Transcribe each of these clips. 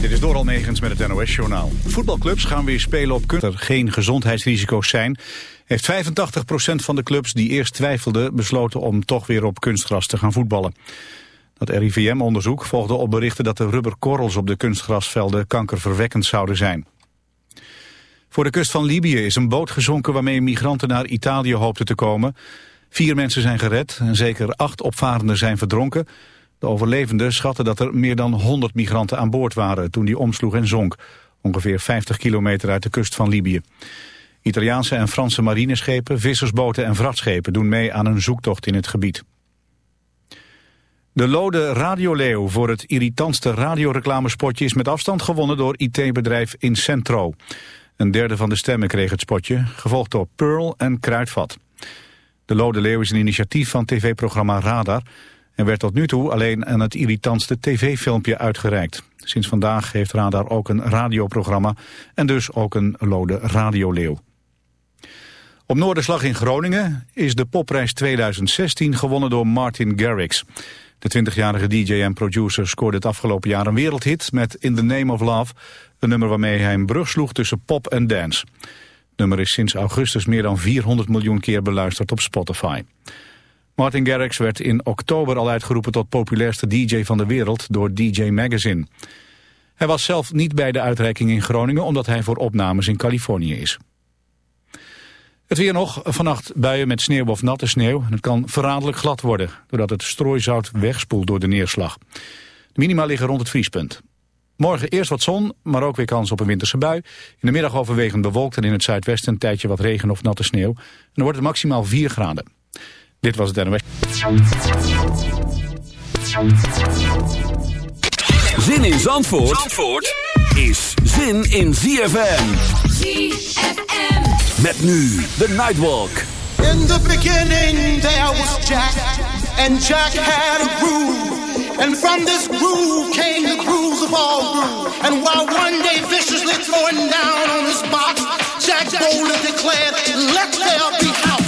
Dit is Doral Megens met het NOS-journaal. Voetbalclubs gaan weer spelen op kunst. Er geen gezondheidsrisico's zijn. Heeft 85% van de clubs die eerst twijfelden besloten om toch weer op kunstgras te gaan voetballen. Dat RIVM-onderzoek volgde op berichten dat de rubberkorrels op de kunstgrasvelden kankerverwekkend zouden zijn. Voor de kust van Libië is een boot gezonken waarmee migranten naar Italië hoopten te komen. Vier mensen zijn gered en zeker acht opvarenden zijn verdronken. De overlevenden schatten dat er meer dan 100 migranten aan boord waren toen die omsloeg en zonk. Ongeveer 50 kilometer uit de kust van Libië. Italiaanse en Franse marineschepen, vissersboten en vrachtschepen doen mee aan een zoektocht in het gebied. De Lode Radioleeuw voor het irritantste radioreclamespotje is met afstand gewonnen door IT-bedrijf Incentro. Een derde van de stemmen kreeg het spotje, gevolgd door Pearl en Kruidvat. De Lode Leeuw is een initiatief van tv-programma Radar en werd tot nu toe alleen aan het irritantste tv-filmpje uitgereikt. Sinds vandaag heeft Radar ook een radioprogramma en dus ook een Lode Radioleeuw. Op Noorderslag in Groningen is de popprijs 2016 gewonnen door Martin Garrix. De 20-jarige DJ en producer scoorde het afgelopen jaar een wereldhit met In the Name of Love, een nummer waarmee hij een brug sloeg tussen pop en dance. Het nummer is sinds augustus meer dan 400 miljoen keer beluisterd op Spotify. Martin Garrix werd in oktober al uitgeroepen tot populairste DJ van de wereld door DJ Magazine. Hij was zelf niet bij de uitreiking in Groningen omdat hij voor opnames in Californië is. Het weer nog, vannacht buien met sneeuw of natte sneeuw. Het kan verraderlijk glad worden, doordat het strooizout wegspoelt door de neerslag. De minima liggen rond het vriespunt. Morgen eerst wat zon, maar ook weer kans op een winterse bui. In de middag overwegend bewolkt en in het zuidwesten een tijdje wat regen of natte sneeuw. En dan wordt het maximaal 4 graden. Dit was het NOS. Zin in Zandvoort, Zandvoort is zin in ZFM. ZFM. Met nu de Nightwalk. In the beginning there was Jack, and Jack had a groove. And from this groove came the grooves of all groove. And while one day viciously throwing down on his box, Jack boldly declared, let there be house.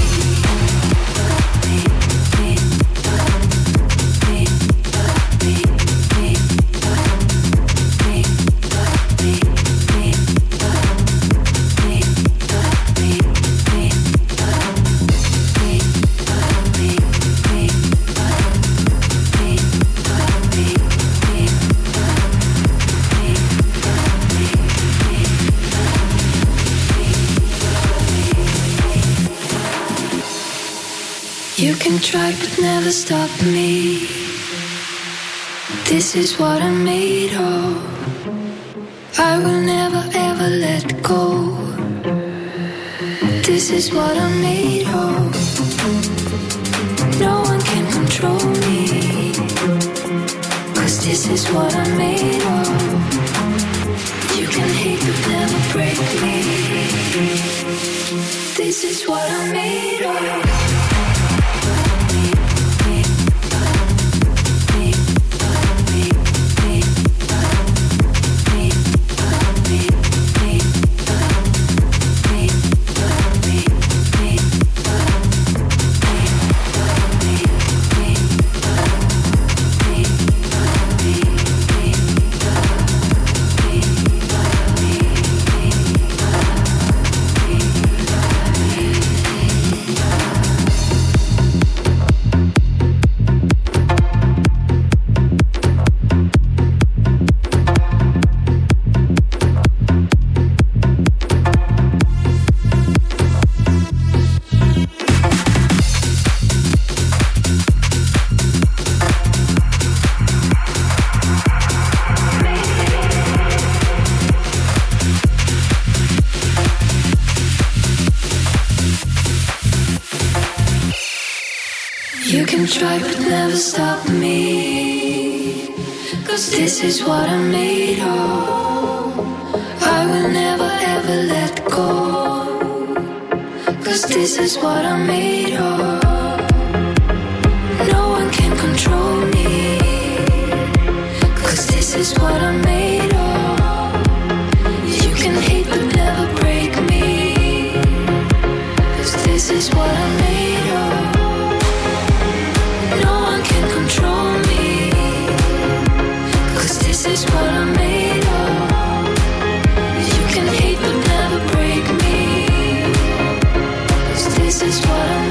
Can try but never stop me. This is what I'm made of. I will never ever let go. This is what I'm made of. No one can control me. Cause this is what I'm made of. You can hate but never break me. This is what I'm made of. stop me. Cause this is what I'm made of. I will never ever let go. Cause this is what I'm made of. is what I'm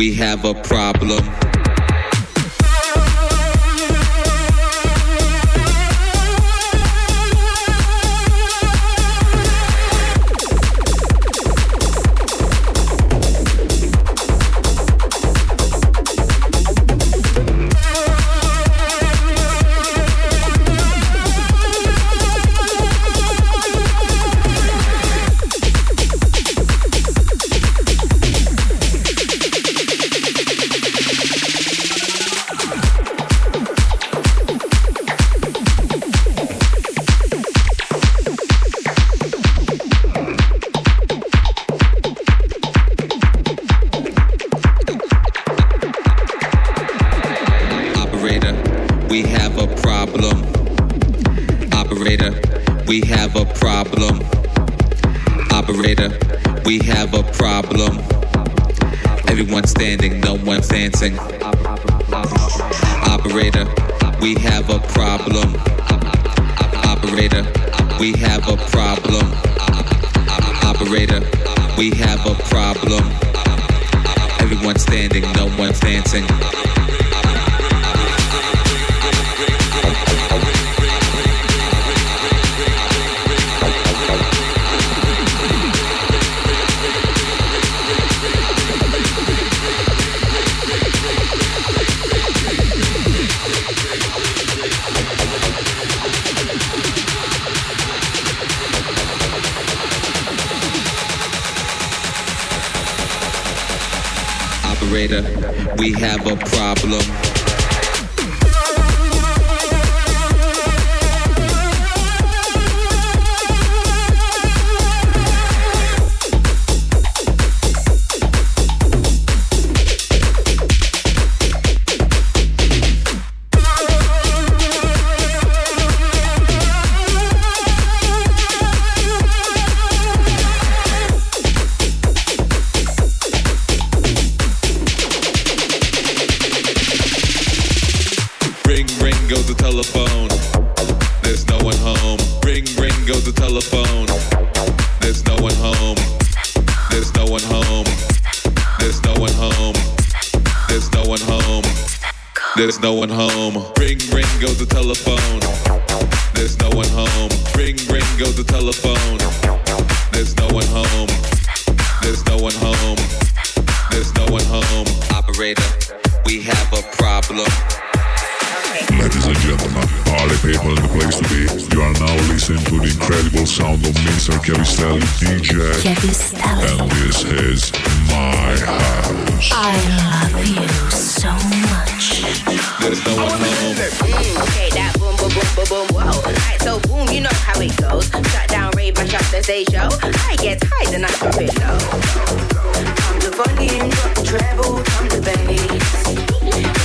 we have a problem. problem. Operator, we have a problem. Everyone standing, no one dancing. operator. We have a problem. There's no one home. Okay, that boom, boom, boom, boom, boom, whoa. Alright, so boom, you know how it goes. Shut down, rave, mash up the stage show. I get high, then I drop it low. Come the volume, drop the treble, come the bass.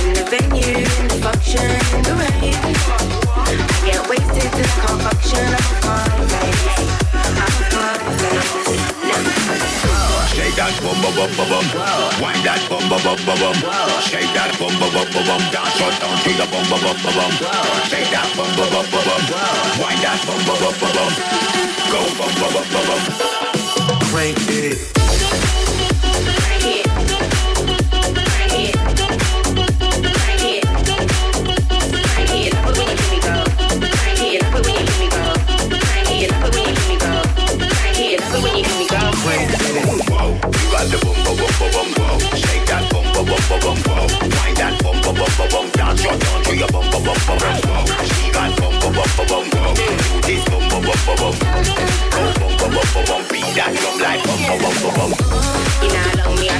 In the venue, in the function, in the rave. I get wasted till I can't function. That bum bum bum bum bum. Wind that bum bum bum bum bum. Shake that bum bum bum bum bum. Dance right down to the bum bum bum bum bum. Shake that bum bum bum bum bum. Wind that bum bum bum bum bum. Go bum bum bum bum bum. Crank it. That drum bum bum bum bum bum. You know me I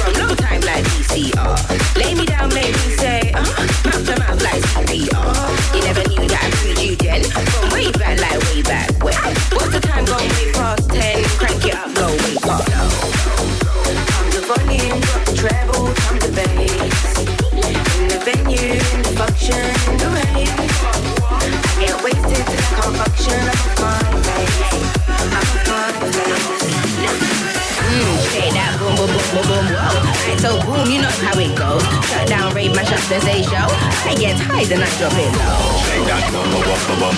From long time like VCR Lay me so boom, you know how it goes. Shut down, rave, mash up the stage show. I get high, then I drop it low. Shake that bum bum bum bum bum.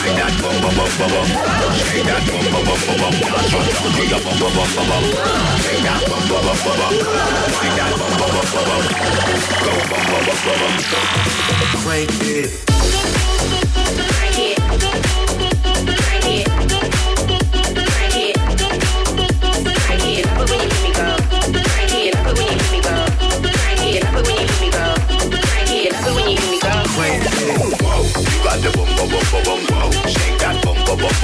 Wind that bum bum bum bum bum. Shake that bum bum bum bum bum. Dance down to bum bum bum bum bum. Shake that bum bum bum bum bum. Wind that bum bum bum bum bum. Go bum bum bum bum bum. Crank it. Crank it.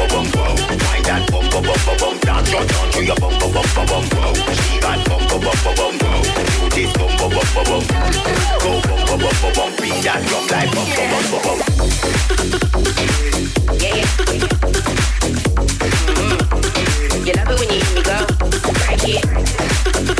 Bum bum bum bum bum. That bum bum bum bum bum. Dance right down to your bum bum bum bum bum. Whoa, she got bum bum bum bum bum. Whoa, do this bum bum bum bum bum. Go bum bum bum bum bum. Beat that drum like bum bum bum bum bum. Yeah, yeah. Mm. You love it when you hear me go. right here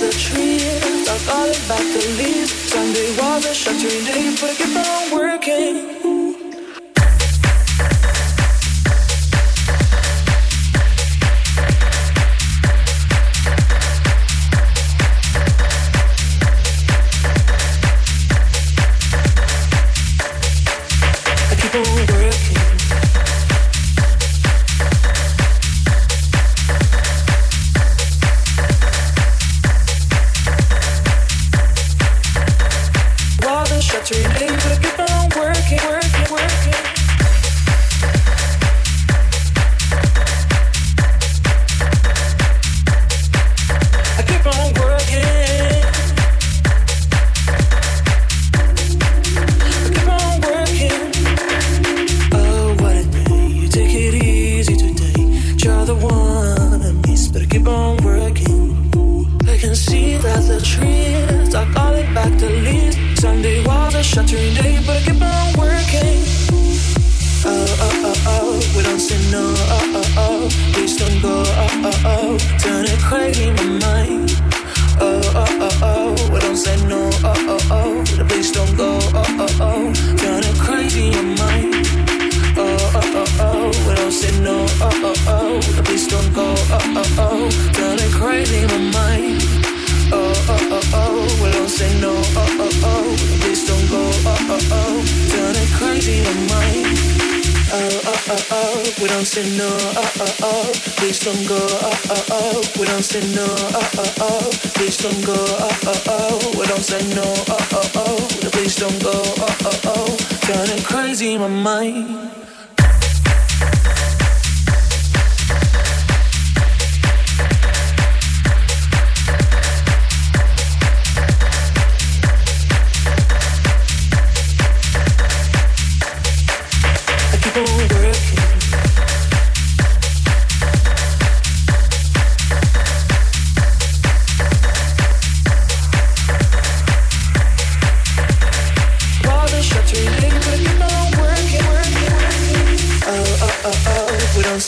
the tree talk all about the leaves. Sunday was a sheltering day, but I kept on working.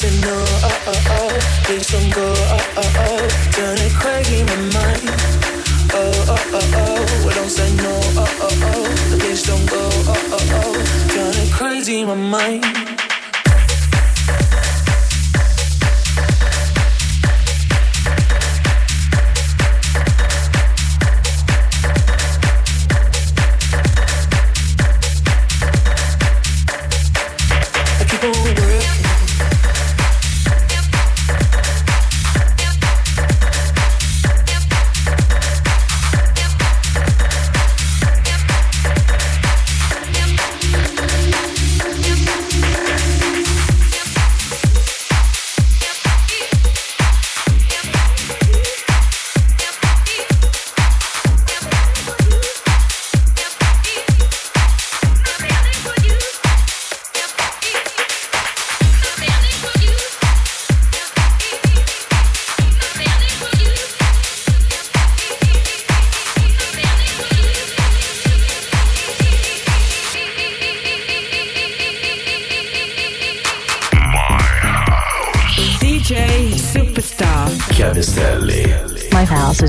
and go, oh, uh, oh, uh, oh. Uh. Please don't go, oh, oh, oh. Turn it crazy, my mind. Oh, oh, oh, oh. Well, don't say no, oh, oh, oh. Please don't go, oh, oh, oh. Turn it crazy, my mind.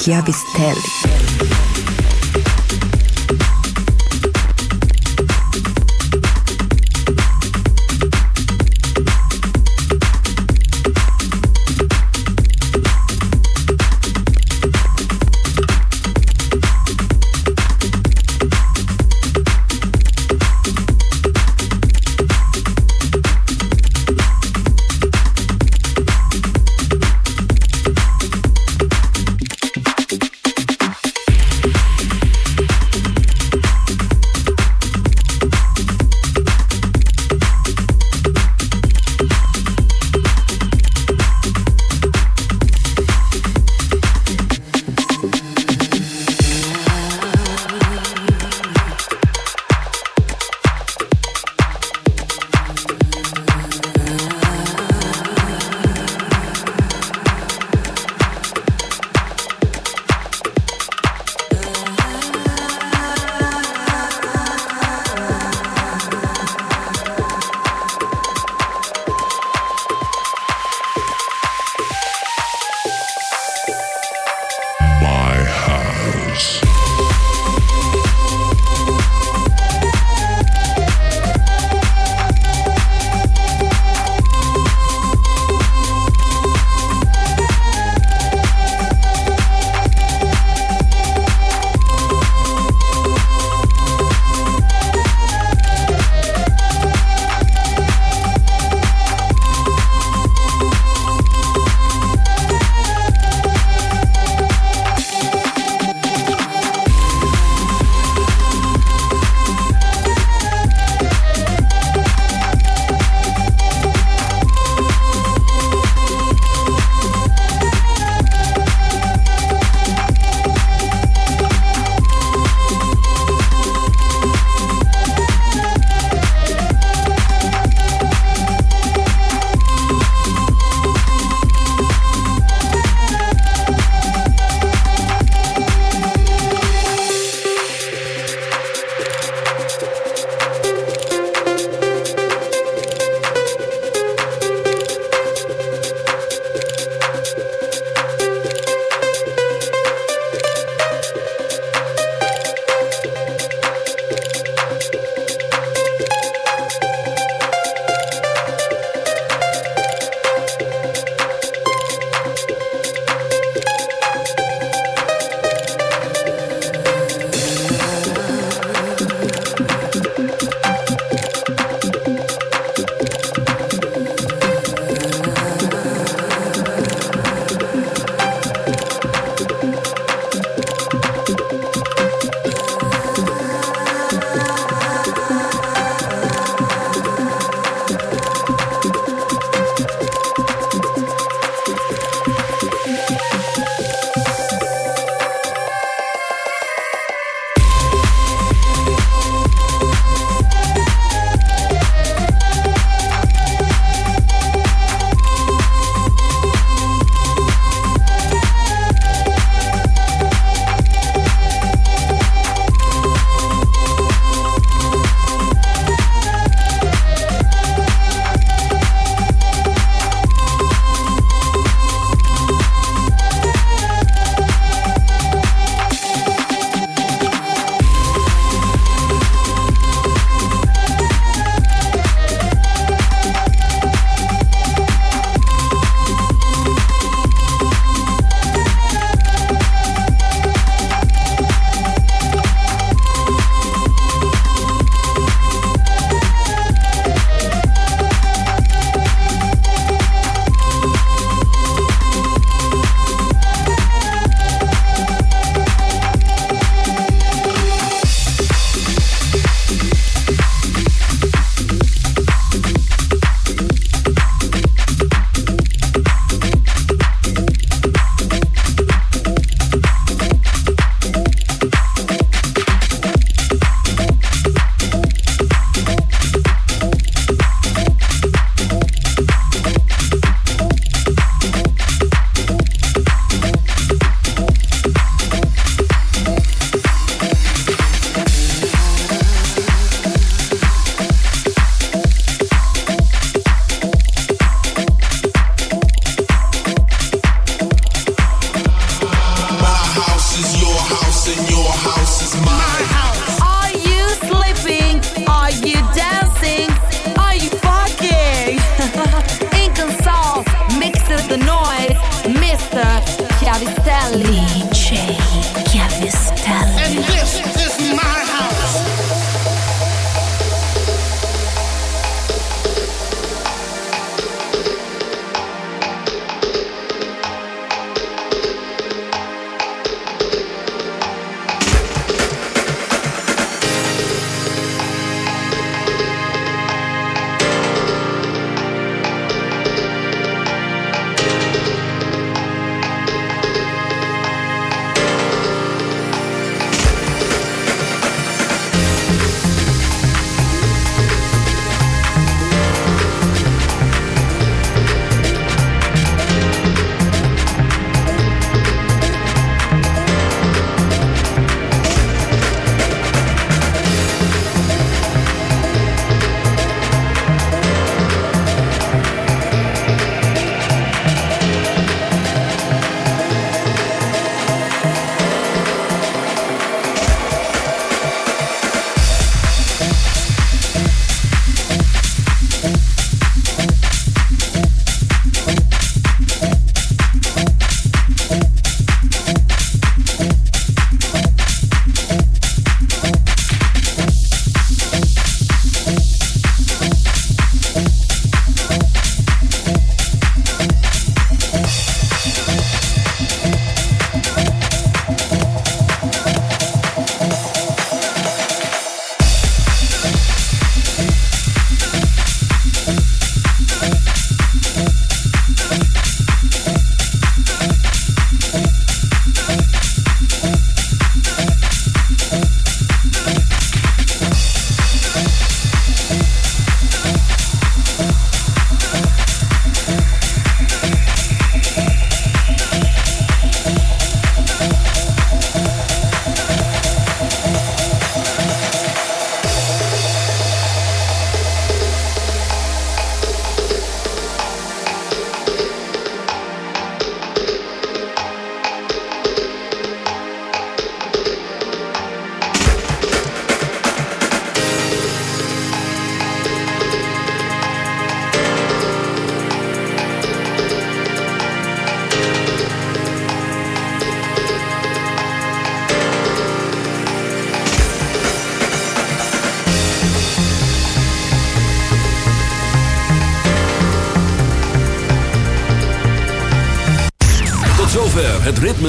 Superstar